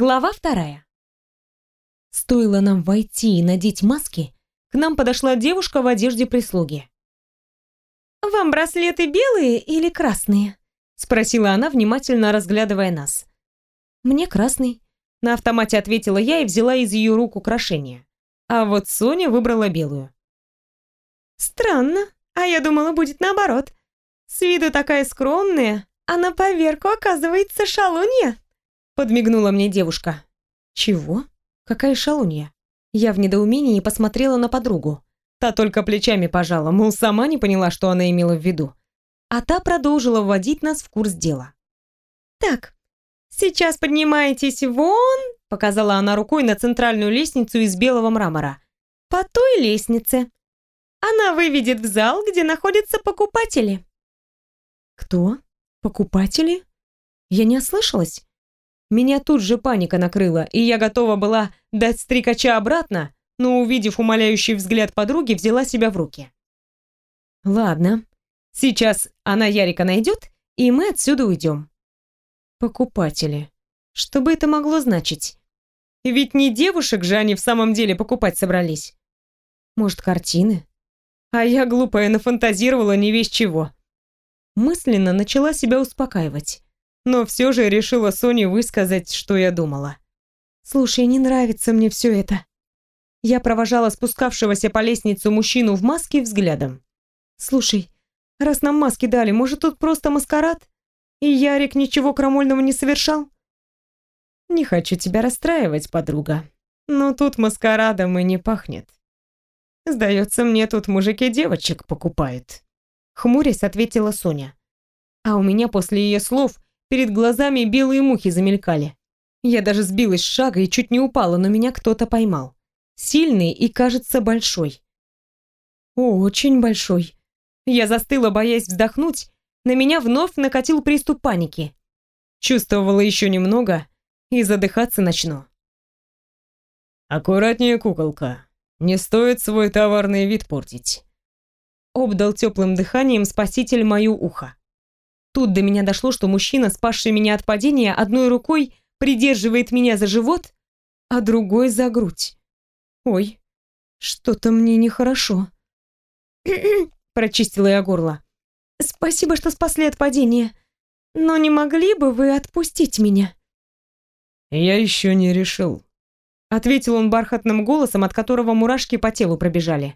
Глава вторая. Стоило нам войти и надеть маски, к нам подошла девушка в одежде прислуги. «Вам браслеты белые или красные?» — спросила она, внимательно разглядывая нас. «Мне красный», — на автомате ответила я и взяла из ее рук украшение. А вот Соня выбрала белую. «Странно, а я думала, будет наоборот. С виду такая скромная, а на поверку оказывается шалунья», — подмигнула мне девушка. «Чего? Какая шалунья?» Я в недоумении посмотрела на подругу. Та только плечами пожала, мол, сама не поняла, что она имела в виду. А та продолжила вводить нас в курс дела. «Так, сейчас поднимаетесь вон», — показала она рукой на центральную лестницу из белого мрамора. «По той лестнице. Она выведет в зал, где находятся покупатели». «Кто? Покупатели?» Я не ослышалась. Меня тут же паника накрыла, и я готова была дать стрикача обратно, но, увидев умоляющий взгляд подруги, взяла себя в руки. «Ладно, сейчас она Ярика найдет, и мы отсюда уйдем». «Покупатели. Что бы это могло значить? Ведь не девушек же они в самом деле покупать собрались. Может, картины? А я, глупая, нафантазировала не весь чего». Мысленно начала себя успокаивать но все же решила Соне высказать, что я думала. «Слушай, не нравится мне все это». Я провожала спускавшегося по лестнице мужчину в маске взглядом. «Слушай, раз нам маски дали, может, тут просто маскарад? И Ярик ничего крамольного не совершал?» «Не хочу тебя расстраивать, подруга, но тут маскарадом и не пахнет. Сдается мне, тут мужики девочек покупают». Хмурясь, ответила Соня. А у меня после ее слов Перед глазами белые мухи замелькали. Я даже сбилась с шага и чуть не упала, но меня кто-то поймал. Сильный и, кажется, большой. О, очень большой. Я застыла, боясь вздохнуть. На меня вновь накатил приступ паники. Чувствовала еще немного и задыхаться начну. «Аккуратнее, куколка. Не стоит свой товарный вид портить». Обдал теплым дыханием спаситель мою ухо. Тут до меня дошло, что мужчина, спасший меня от падения, одной рукой придерживает меня за живот, а другой за грудь. Ой, что-то мне нехорошо. Прочистила я горло. Спасибо, что спасли от падения. Но не могли бы вы отпустить меня? Я еще не решил. Ответил он бархатным голосом, от которого мурашки по телу пробежали.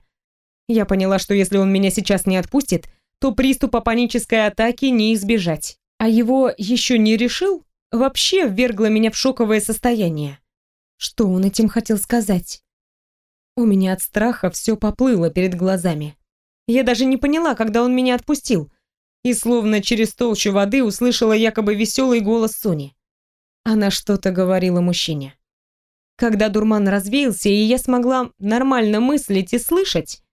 Я поняла, что если он меня сейчас не отпустит, то приступа панической атаки не избежать. А его еще не решил, вообще ввергло меня в шоковое состояние. Что он этим хотел сказать? У меня от страха все поплыло перед глазами. Я даже не поняла, когда он меня отпустил, и словно через толщу воды услышала якобы веселый голос Сони. Она что-то говорила мужчине. Когда дурман развеялся, и я смогла нормально мыслить и слышать,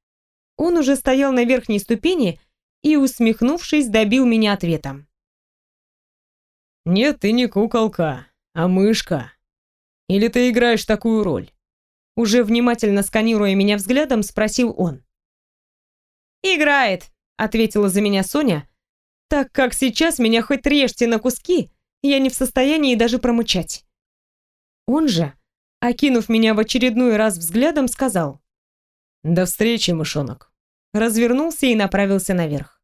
он уже стоял на верхней ступени и, усмехнувшись, добил меня ответом. «Нет, ты не куколка, а мышка. Или ты играешь такую роль?» Уже внимательно сканируя меня взглядом, спросил он. «Играет», — ответила за меня Соня, так как сейчас меня хоть режьте на куски, я не в состоянии даже промычать. Он же, окинув меня в очередной раз взглядом, сказал «До встречи, мышонок» развернулся и направился наверх.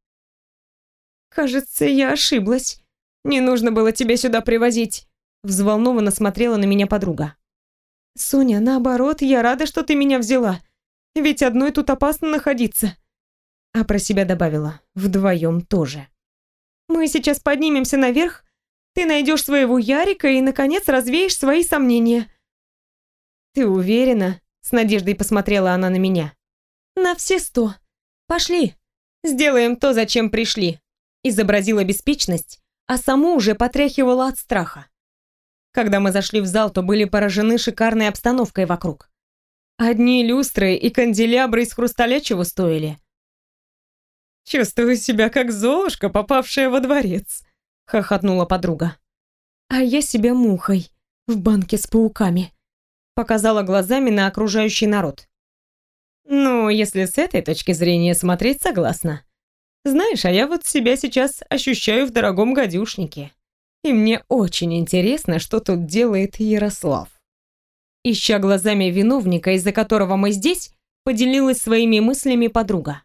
«Кажется, я ошиблась. Не нужно было тебя сюда привозить», взволнованно смотрела на меня подруга. «Соня, наоборот, я рада, что ты меня взяла. Ведь одной тут опасно находиться». А про себя добавила, вдвоем тоже. «Мы сейчас поднимемся наверх, ты найдешь своего Ярика и, наконец, развеешь свои сомнения». «Ты уверена?» — с надеждой посмотрела она на меня. «На все сто», «Пошли, сделаем то, зачем пришли», изобразила беспечность, а саму уже потряхивала от страха. Когда мы зашли в зал, то были поражены шикарной обстановкой вокруг. Одни люстры и канделябры из хрусталя чего стоили. «Чувствую себя как золушка, попавшая во дворец», — хохотнула подруга. «А я себя мухой в банке с пауками», — показала глазами на окружающий народ. Ну, если с этой точки зрения смотреть, согласна. Знаешь, а я вот себя сейчас ощущаю в дорогом гадюшнике. И мне очень интересно, что тут делает Ярослав. Ища глазами виновника, из-за которого мы здесь, поделилась своими мыслями подруга.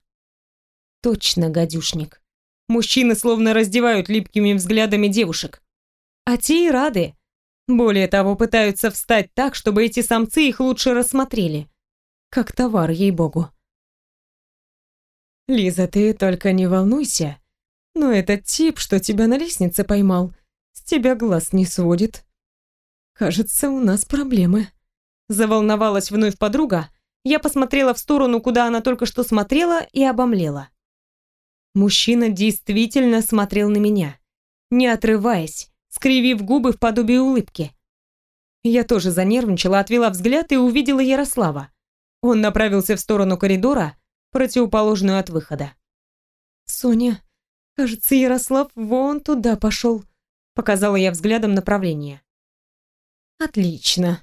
Точно гадюшник. Мужчины словно раздевают липкими взглядами девушек. А те и рады. Более того, пытаются встать так, чтобы эти самцы их лучше рассмотрели. Как товар, ей-богу. Лиза, ты только не волнуйся. Но этот тип, что тебя на лестнице поймал, с тебя глаз не сводит. Кажется, у нас проблемы. Заволновалась вновь подруга. Я посмотрела в сторону, куда она только что смотрела, и обомлела. Мужчина действительно смотрел на меня, не отрываясь, скривив губы в подобии улыбки. Я тоже занервничала, отвела взгляд и увидела Ярослава. Он направился в сторону коридора, противоположную от выхода. «Соня, кажется, Ярослав вон туда пошел», — показала я взглядом направление. «Отлично.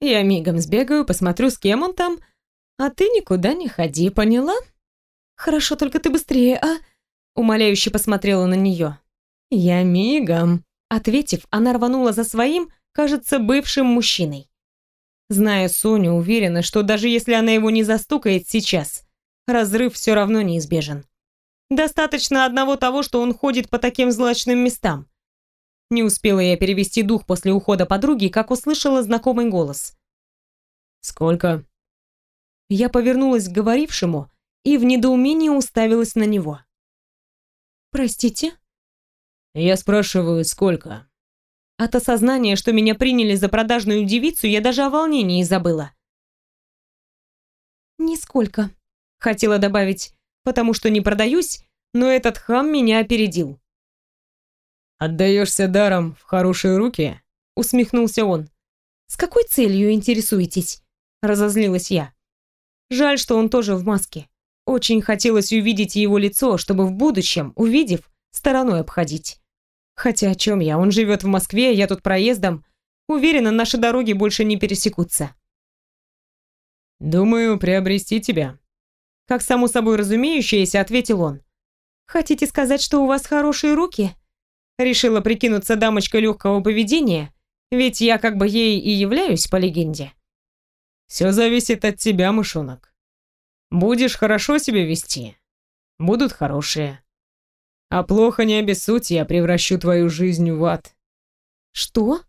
Я мигом сбегаю, посмотрю, с кем он там, а ты никуда не ходи, поняла?» «Хорошо, только ты быстрее, а?» Умоляюще посмотрела на нее. «Я мигом», — ответив, она рванула за своим, кажется, бывшим мужчиной. Зная Соню, уверена, что даже если она его не застукает сейчас, разрыв все равно неизбежен. Достаточно одного того, что он ходит по таким злачным местам. Не успела я перевести дух после ухода подруги, как услышала знакомый голос. «Сколько?» Я повернулась к говорившему и в недоумении уставилась на него. «Простите?» «Я спрашиваю, сколько?» От осознания, что меня приняли за продажную девицу, я даже о волнении забыла. «Нисколько», — хотела добавить, потому что не продаюсь, но этот хам меня опередил. «Отдаешься даром в хорошие руки?» — усмехнулся он. «С какой целью интересуетесь?» — разозлилась я. Жаль, что он тоже в маске. Очень хотелось увидеть его лицо, чтобы в будущем, увидев, стороной обходить. Хотя о чем я? Он живет в Москве, я тут проездом. Уверена, наши дороги больше не пересекутся. Думаю, приобрести тебя. Как само собой разумеющееся, ответил он. Хотите сказать, что у вас хорошие руки? Решила прикинуться дамочкой легкого поведения, ведь я как бы ей и являюсь по легенде. Все зависит от тебя, мышонок. Будешь хорошо себя вести, будут хорошие. А плохо не обессудь, я превращу твою жизнь в ад. Что?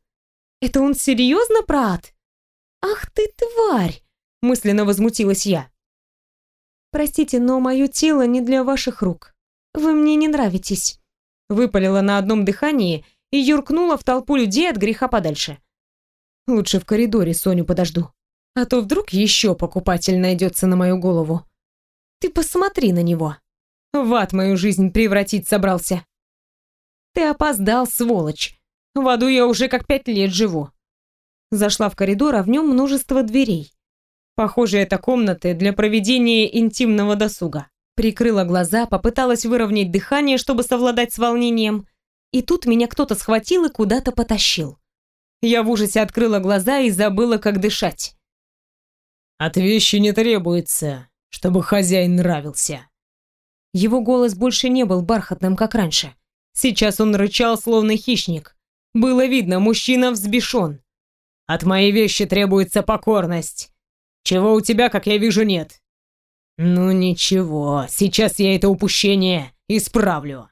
Это он серьезно про ад? Ах ты тварь! Мысленно возмутилась я. Простите, но мое тело не для ваших рук. Вы мне не нравитесь. Выпалила на одном дыхании и юркнула в толпу людей от греха подальше. Лучше в коридоре Соню подожду. А то вдруг еще покупатель найдется на мою голову. Ты посмотри на него. В ад мою жизнь превратить собрался. Ты опоздал, сволочь. В аду я уже как пять лет живу. Зашла в коридор, а в нем множество дверей. Похоже, это комнаты для проведения интимного досуга. Прикрыла глаза, попыталась выровнять дыхание, чтобы совладать с волнением. И тут меня кто-то схватил и куда-то потащил. Я в ужасе открыла глаза и забыла, как дышать. «От вещи не требуется, чтобы хозяин нравился», его голос больше не был бархатным, как раньше. Сейчас он рычал, словно хищник. Было видно, мужчина взбешен. «От моей вещи требуется покорность. Чего у тебя, как я вижу, нет». «Ну ничего, сейчас я это упущение исправлю».